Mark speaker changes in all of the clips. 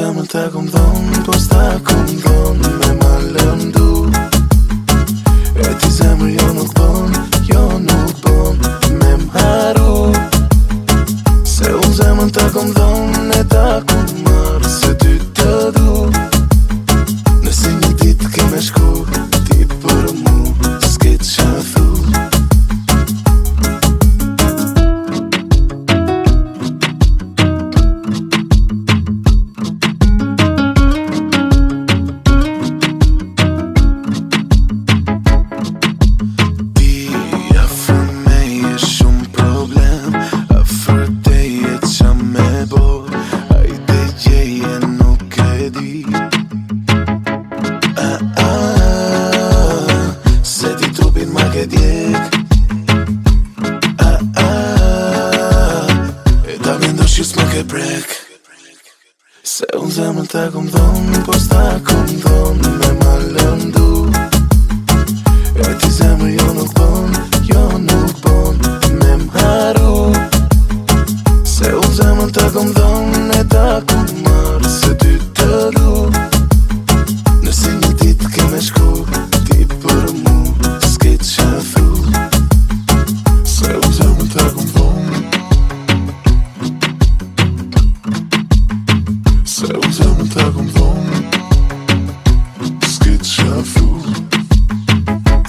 Speaker 1: zemër të kom dhonë Po s'ta kom dhonë Me më lëndu E ti zemër jo nuk bon Jo nuk bon Me më haru Se unë zemër të kom dhonë E ta kom marë Se ty të du shek ah, E da vendo që s'me ke brek Se unë zemën të kom Po s'ta kom dhëmë më lëmë fu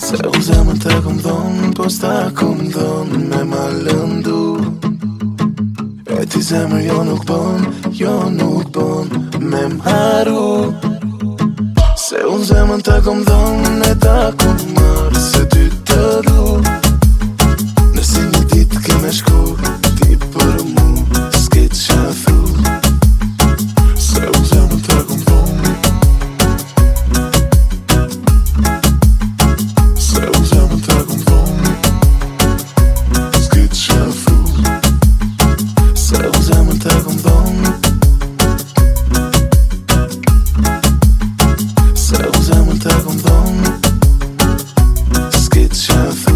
Speaker 1: Se u zemën të këmë dhonë Po s'ta këmë dhonë Me ma lëndu E ti zemër jo nuk bon Jo nuk bon Me më haru Se u zemën të këmë dhonë E ta këmë it's